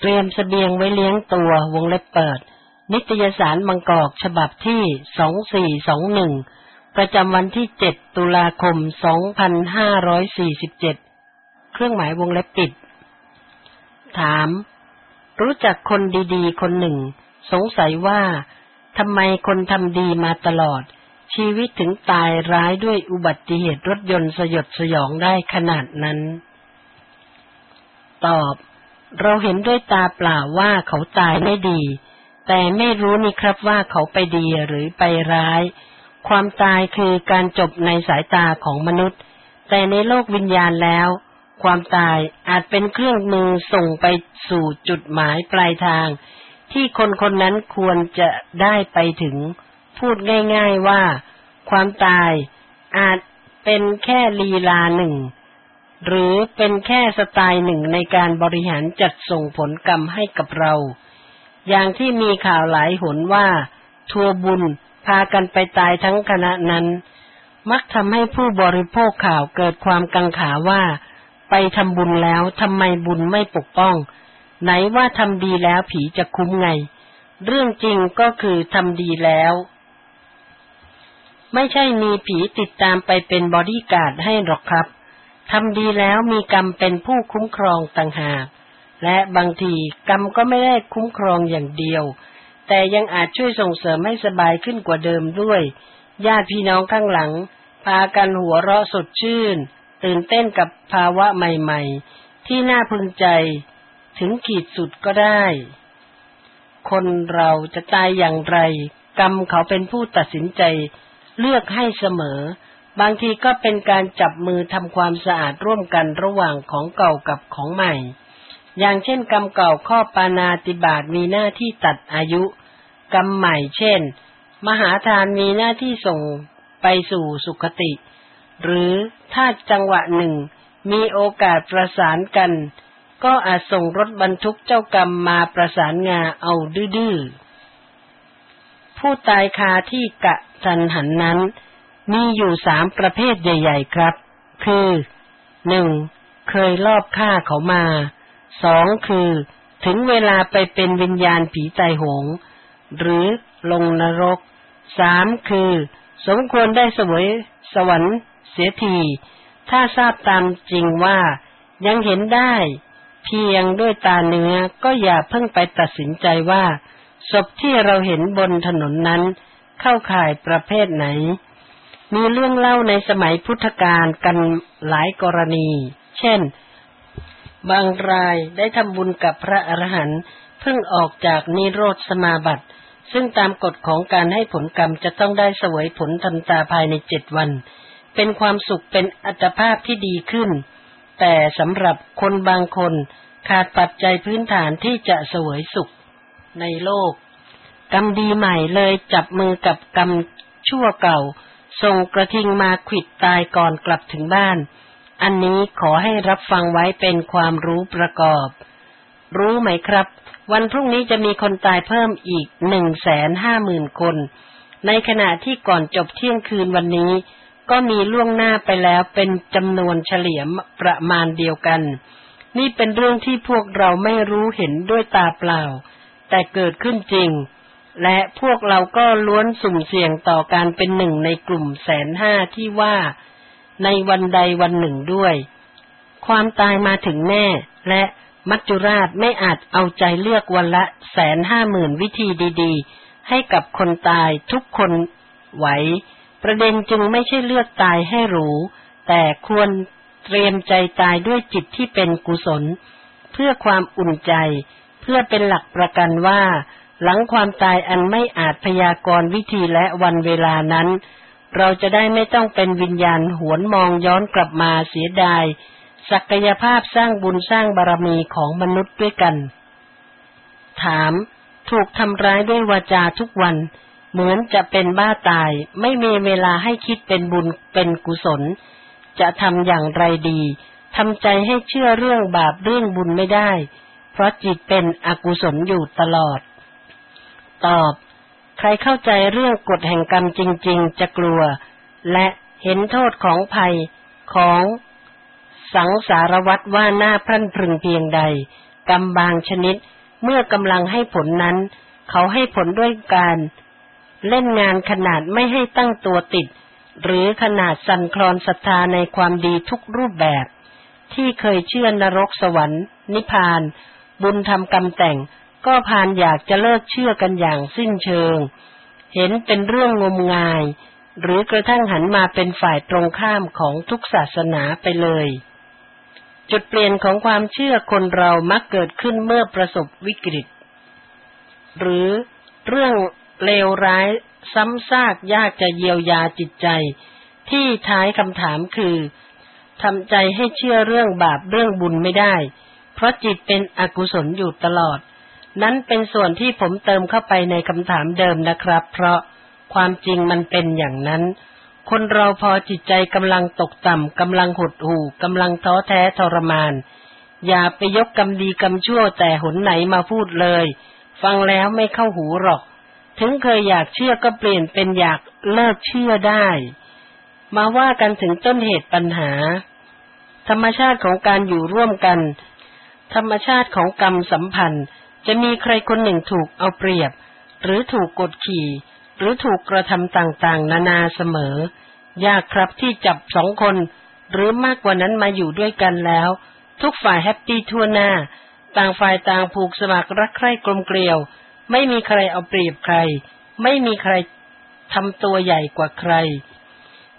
เตรียมสเสบียงไว้เลี้ยงตัววงเล็บเปิด นิตยสารมังกอกฉบับที่สองสี่สองหนึ่งประจำวันที่เจ็ดตุลาคมสองพันห้าร้อยสี่สิบเจ็ดเครื่องหมายวงเล็บปิด ถาม รู้จักคนดีๆ คนหนึ่ง สงสัยว่าทำไมคนทำดีมาตลอด ชีวิตถึงตายร้ายด้วยอุบัติเหตุรถยนต์สยดสยองได้ขนาดนั้น ตอบ เราเห็นด้วยตาเปล่าว่าเขาตายไม่ดี แต่ไม่รู้นี่ครับว่าเขาไปดีหรือไปร้าย ความตายคือการจบในสายตาของมนุษย์ แต่ในโลกวิญญาณแล้ว ความตายอาจเป็นเครื่องมือส่งไปสู่จุดหมายปลายทาง ที่คนคนนั้นควรจะได้ไปถึง พูดง่าย ๆว่า ความตายอาจเป็นแค่ลีลาหนึ่ง หรือเป็นแค่สไตล์หนึ่งในการบริหารจัดส่งผลกรรมให้กับเรา อย่างที่มีข่าวหลายหนว่า ทัวบุญพากันไปตายทั้งคณะนั้น มักทำให้ผู้บริโภคข่าวเกิดความกังขาว่า ไปทำบุญแล้วทำไมบุญไม่ปกป้อง ไหนว่าทำดีแล้วผีจะคุ้มไง เรื่องจริงก็คือทำดีแล้ว ไม่ใช่มีผีติดตามไปเป็นบอดี้การ์ดให้หรอกครับ ทำดีแล้วมีกรรมเป็นผู้คุ้มครองต่างหาก และบางทีกรรมก็ไม่ได้คุ้มครองอย่างเดียว แต่ยังอาจช่วยส่งเสริมให้สบายขึ้นกว่าเดิมด้วย ญาติพี่น้องข้างหลัง พากันหัวเราะสดชื่น ตื่นเต้นกับภาวะใหม่ๆ ที่น่าพึงใจ ถึงขีดสุดก็ได้ คนเราจะตายอย่างไร กรรมเขาเป็นผู้ตัดสินใจ เลือกให้เสมอ บางทีก็เป็นการจับมือทำความสะอาดร่วมกันระหว่างของเก่ากับของใหม่ อย่างเช่นกรรมเก่าข้อปานาติบาตมีหน้าที่ตัดอายุ กรรมใหม่เช่น มหาทานมีหน้าที่ส่งไปสู่สุคติ หรือถ้าจังหวะหนึ่งมีโอกาสประสานกัน ก็อาจส่งรถบรรทุกเจ้ากรรมมาประสานงาเอาดื้อผู้ตายคาที่กะจันหันนั้น มีอยู่สามประเภทใหญ่ ๆ ครับ คือหนึ่งเคยลอบฆ่าเขามาสองคือ ถึงเวลาไปเป็นวิญญาณผีตายโหง หรือลงนรกสามคือ สมควรได้สวยสวรรค์เสียที ถ้าทราบตามจริงว่ายังเห็นได้ เพียงด้วยตาเนื้อก็อย่าเพิ่งไปตัดสินใจว่าศพที่เราเห็นบนถนนนั้น เข้าข่ายประเภทไหน มีเรื่องเล่าในสมัยพุทธกาลกันหลายกรณี เช่น บางรายได้ทำบุญกับพระอรหันต์เพิ่งออกจากนิโรธสมาบัติ ซึ่งตามกฎของการให้ผลกรรมจะต้องได้สวยผลทันตาภายในเจ็ดวัน เป็นความสุขเป็นอัตภาพที่ดีขึ้น แต่สำหรับคนบางคนขาดปัจจัยพื้นฐานที่จะสวยสุขในโลก กรรมดีใหม่เลยจับมือกับกรรมชั่วเก่า ส่งกระทิงมาขิดตายก่อนกลับถึงบ้าน อันนี้ขอให้รับฟังไว้เป็นความรู้ประกอบ รู้ไหมครับ วันพรุ่งนี้จะมีคนตายเพิ่มอีกหนึ่งแสนห้าหมื่นคน ในขณะที่ก่อนจบเที่ยงคืนวันนี้ ก็มีล่วงหน้าไปแล้วเป็นจำนวนเฉลี่ยประมาณเดียวกัน นี่เป็นเรื่องที่พวกเราไม่รู้เห็นด้วยตาเปล่า แต่เกิดขึ้นจริง และพวกเราก็ล้วนสุ่มเสี่ยงต่อการเป็นหนึ่งในกลุ่มแสนห้าที่ว่า ในวันใดวันหนึ่งด้วย ความตายมาถึงแน่ และมัจจุราชไม่อาจเอาใจเลือกวันละแสนห้าหมื่นวิธีดีๆ ให้กับคนตายทุกคนไหว ประเด็นจึงไม่ใช่เลือกตายให้หรู แต่ควรเตรียมใจตายด้วยจิตที่เป็นกุศล เพื่อความอุ่นใจ เพื่อเป็นหลักประกันว่า หลังความตายอันไม่อาจพยากรณ์วิธีและวันเวลานั้น เราจะได้ไม่ต้องเป็นวิญญาณหวนมองย้อนกลับมาเสียดาย ศักยภาพสร้างบุญสร้างบารมีของมนุษย์ด้วยกัน ถาม ถูกทำร้ายด้วยวาจาทุกวัน เหมือนจะเป็นบ้าตาย ไม่มีเวลาให้คิดเป็นบุญเป็นกุศล จะทำอย่างไรดีทำใจให้เชื่อเรื่องบาปเรื่องบุญไม่ได้ เพราะจิตเป็นอกุศลอยู่ตลอด ตอบ ใครเข้าใจเรื่องกฎแห่งกรรมจริง ๆ จะกลัว และเห็นโทษของภัยของสังสารวัตรว่าหน้าพรั่นพรึงเพียงใด กรรมบางชนิด เมื่อกำลังให้ผลนั้น เขาให้ผลด้วยการ เล่นงานขนาดไม่ให้ตั้งตัวติด หรือขนาดสั่นคลอนศรัทธาในความดีทุกรูปแบบ ที่เคยเชื่อนรกสวรรค์ นิพพาน บุญทำกรรมแต่ง ก็พานอยากจะเลิกเชื่อกันอย่างสิ้นเชิง เห็นเป็นเรื่องงมงาย หรือกระทั่งหันมาเป็นฝ่ายตรงข้ามของทุกศาสนาไปเลย จุดเปลี่ยนของความเชื่อคนเรามักเกิดขึ้นเมื่อประสบวิกฤต หรือเรื่องเลวร้ายซ้ำซากยากจะเยียวยาจิตใจ ที่ท้ายคำถามคือทำใจให้เชื่อเรื่องบาปเรื่องบุญไม่ได้ เพราะจิตเป็นอกุศลอยู่ตลอด นั้นเป็นส่วนที่ผมเติมเข้าไปในคำถามเดิมนะครับ เพราะความจริงมันเป็นอย่างนั้น คนเราพอจิตใจกำลังตกต่ำกำลังหดหู่กำลังท้อแท้ทรมาน อย่าไปยกกรรมดีกรรมชั่วแต่หนไหนมาพูดเลย ฟังแล้วไม่เข้าหูหรอก ถึงเคยอยากเชื่อก็เปลี่ยนเป็นอยากเลิกเชื่อได้ มาว่ากันถึงต้นเหตุปัญหา ธรรมชาติของการอยู่ร่วมกัน ธรรมชาติของกรรมสัมพันธ์ จะมีใครคนหนึ่งถูกเอาเปรียบ หรือถูกกดขี่ หรือถูกกระทำต่างๆ นานาเสมอ ยากครับที่จับสองคน หรือมากกว่านั้นมาอยู่ด้วยกันแล้ว ทุกฝ่ายแฮปปี้ทั่วหน้า ต่างฝ่ายต่างผูกสมัครรักใคร่กลมเกลียว ไม่มีใครเอาเปรียบใคร ไม่มีใครทำตัวใหญ่กว่าใคร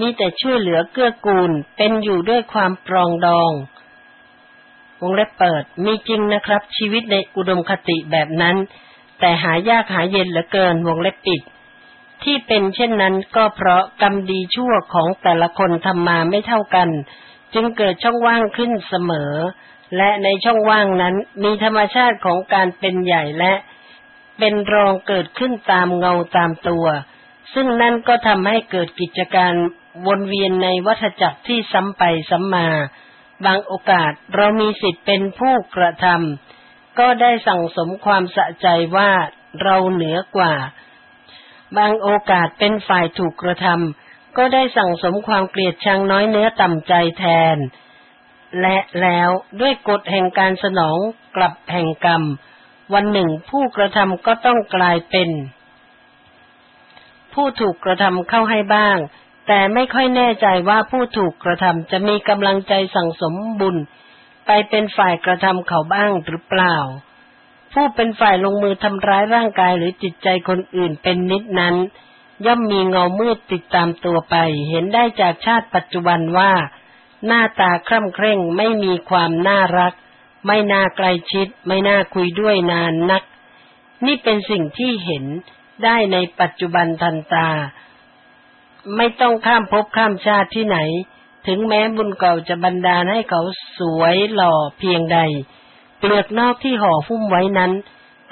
มีแต่ช่วยเหลือเกื้อกูลเป็นอยู่ด้วยความปรองดอง วงเล็บเปิด มีจริงนะครับ ชีวิตในอุดมคติแบบนั้น แต่หายากหาเย็นเหลือเกินวงเล็บปิด ที่เป็นเช่นนั้นก็เพราะกรรมดีชั่วของแต่ละคนทำมาไม่เท่ากัน จึงเกิดช่องว่างขึ้นเสมอ และในช่องว่างนั้นมีธรรมชาติของการเป็นใหญ่และ เป็นรองเกิดขึ้นตามเงาตามตัว ซึ่งนั่นก็ทำให้เกิดกิจการวนเวียนในวัฏจักรที่ซ้ำไปซ้ำมา บางโอกาสเรามีสิทธิ์เป็นผู้กระทำก็ได้สั่งสมความสะใจว่าเราเหนือกว่า บางโอกาสเป็นฝ่ายถูกกระทำก็ได้สั่งสมความเกลียดชังน้อยเนื้อต่ำใจแทน และแล้วด้วยกฎแห่งการสนองกลับแห่งกรรม วันหนึ่งผู้กระทำก็ต้องกลายเป็น ผู้ถูกกระทำเข้าให้บ้าง แต่ไม่ค่อยแน่ใจว่าผู้ถูกกระทำจะมีกำลังใจสั่งสมบุญ ไปเป็นฝ่ายกระทำเขาบ้างหรือเปล่า ผู้เป็นฝ่ายลงมือทำร้ายร่างกายหรือจิตใจคนอื่นเป็นนิดนั้น ย่อมมีเงามืดติดตามตัวไป เห็นได้จากชาติปัจจุบันว่า หน้าตาคร่ำเคร่งไม่มีความน่ารัก ไม่น่าใกล้ชิด ไม่น่าคุยด้วยนานนัก นี่เป็นสิ่งที่เห็นได้ในปัจจุบันทันตา ไม่ต้องข้ามภพข้ามชาติที่ไหน ถึงแม้บุญเก่าจะบันดาลให้เขาสวยหล่อเพียงใด เปลือกนอกที่ห่อหุ้มไว้นั้น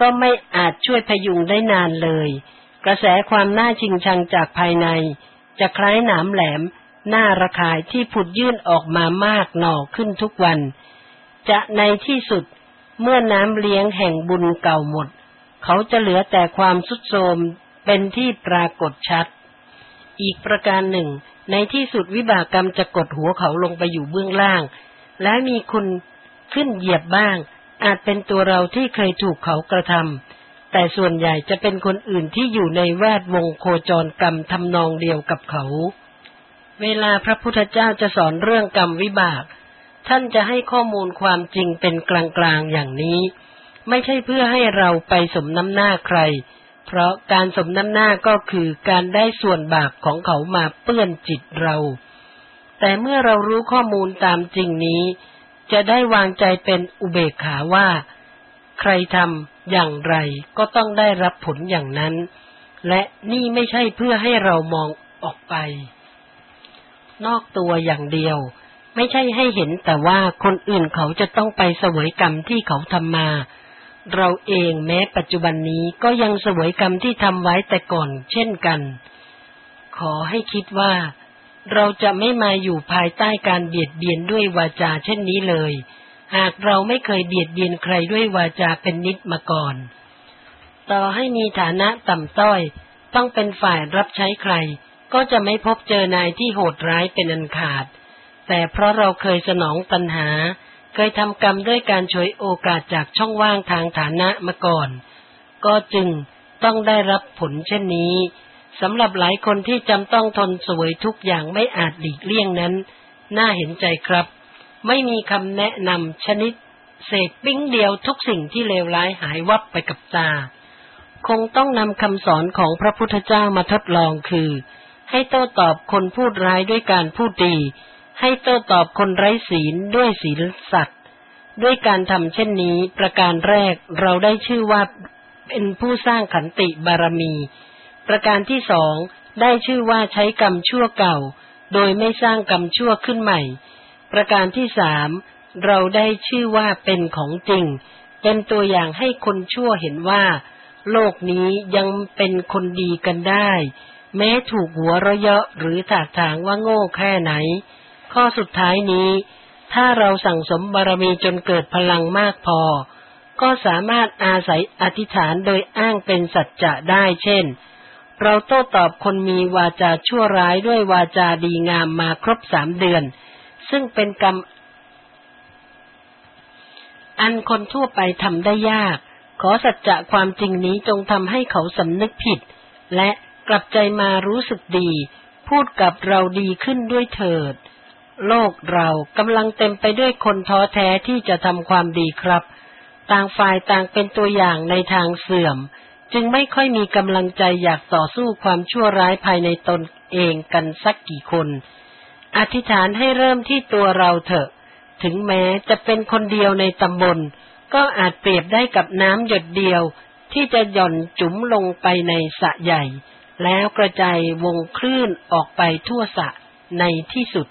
ก็ไม่อาจช่วยพยุงได้นานเลย กระแสความน่าชิงชังจากภายใน จะคล้ายหนามแหลมหน้าระคายที่ผุดยื่นออกมามากหน่อขึ้นทุกวัน จะในที่สุดเมื่อน้ำเลี้ยงแห่งบุญเก่าหมด เขาจะเหลือแต่ความสุดโทมเป็นที่ปรากฏชัด อีกประการหนึ่ง ในที่สุดวิบากกรรมจะกดหัวเขาลงไปอยู่เบื้องล่าง และมีคุณขึ้นเหยียบบ้าง อาจเป็นตัวเราที่เคยถูกเขากระทำแต่ส่วนใหญ่จะเป็นคนอื่นที่อยู่ในแวดวงโคจรกรรมทำนองเดียวกับเขา เวลาพระพุทธเจ้าจะสอนเรื่องกรรมวิบาก ท่านจะให้ข้อมูลความจริงเป็นกลางๆอย่างนี้ ไม่ใช่เพื่อให้เราไปสมน้ำหน้าใคร ราะการสมน้ำหน้าก็คือการได้ส่วนบาปของเขามาเปื้อนจิตเรา แต่เมื่อเรารู้ข้อมูลตามจริงนี้ จะได้วางใจเป็นอุเบกขาว่า ใครทำอย่างไรก็ต้องได้รับผลอย่างนั้น และนี่ไม่ใช่เพื่อให้เรามองออกไป นอกตัวอย่างเดียว ไม่ใช่ให้เห็นแต่ว่าคนอื่นเขาจะต้องไปเสวยกรรมที่เขาทำมา เราเองแม้ปัจจุบันนี้ก็ยังสวยกรรมที่ทำไว้แต่ก่อนเช่นกัน ขอให้คิดว่า เราจะไม่มาอยู่ภายใต้การเบียดเบียนด้วยวาจาเช่นนี้เลย หากเราไม่เคยเบียดเบียนใครด้วยวาจาเป็นนิดมาก่อน ต่อให้มีฐานะต่ำต้อย ต้องเป็นฝ่ายรับใช้ใคร ก็จะไม่พบเจอนายที่โหดร้ายเป็นอันขาด แต่เพราะเราเคยสนองตัณหา เคยทำกรรมด้วยการฉวยโอกาสจากช่องว่างทางฐานะมาก่อน ก็จึงต้องได้รับผลเช่นนี้สำหรับหลายคนที่จำต้องทนสวยทุกอย่างไม่อาจหลีกเลี่ยงนั้น น่าเห็นใจครับ ไม่มีคำแนะนำชนิด เศษปิ้งเดียวทุกสิ่งที่เลวร้ายหายวับไปกับตา คงต้องนำคำสอนของพระพุทธเจ้ามาทดลองคือ ให้โต้ตอบคนพูดร้ายด้วยการพูดดี ให้โต้ตอบคนไร้ศีลด้วยศีลสัตว์ ด้วยการทำเช่นนี้ ประการแรกเราได้ชื่อว่าเป็นผู้สร้างขันติบารมี ประการที่สองได้ชื่อว่าใช้กรรมชั่วเก่า โดยไม่สร้างกรรมชั่วขึ้นใหม่ ประการที่สามเราได้ชื่อว่าเป็นของจริง เป็นตัวอย่างให้คนชั่วเห็นว่า โลกนี้ยังเป็นคนดีกันได้ แม้ถูกหัวเราะเยาะหรือถากถางว่าโง่แค่ไหน ข้อสุดท้ายนี้ ถ้าเราสั่งสมบารมีจนเกิดพลังมากพอ ก็สามารถอาศัยอธิษฐานโดยอ้างเป็นสัจจะได้เช่น เราโต้ตอบคนมีวาจาชั่วร้ายด้วยวาจาดีงามมาครบสามเดือน ซึ่งเป็นกรรม อันคนทั่วไปทำได้ยาก ขอสัจจะความจริงนี้จงทำให้เขาสำนึกผิด และกลับใจมารู้สึกดี พูดกับเราดีขึ้นด้วยเถิด โลกเรากำลังเต็มไปด้วยคนท้อแท้ที่จะทำความดีครับ ต่างฝ่ายต่างเป็นตัวอย่างในทางเสื่อม จึงไม่ค่อยมีกำลังใจอยากต่อสู้ความชั่วร้ายภายในตนเองกันสักกี่คน อธิษฐานให้เริ่มที่ตัวเราเถอะ ถึงแม้จะเป็นคนเดียวในตำบล ก็อาจเปรียบได้กับน้ำหยดเดียว ที่จะหย่อนจุ๋มลงไปในสระใหญ่ แล้วกระจายวงคลื่นออกไปทั่วสระในที่สุด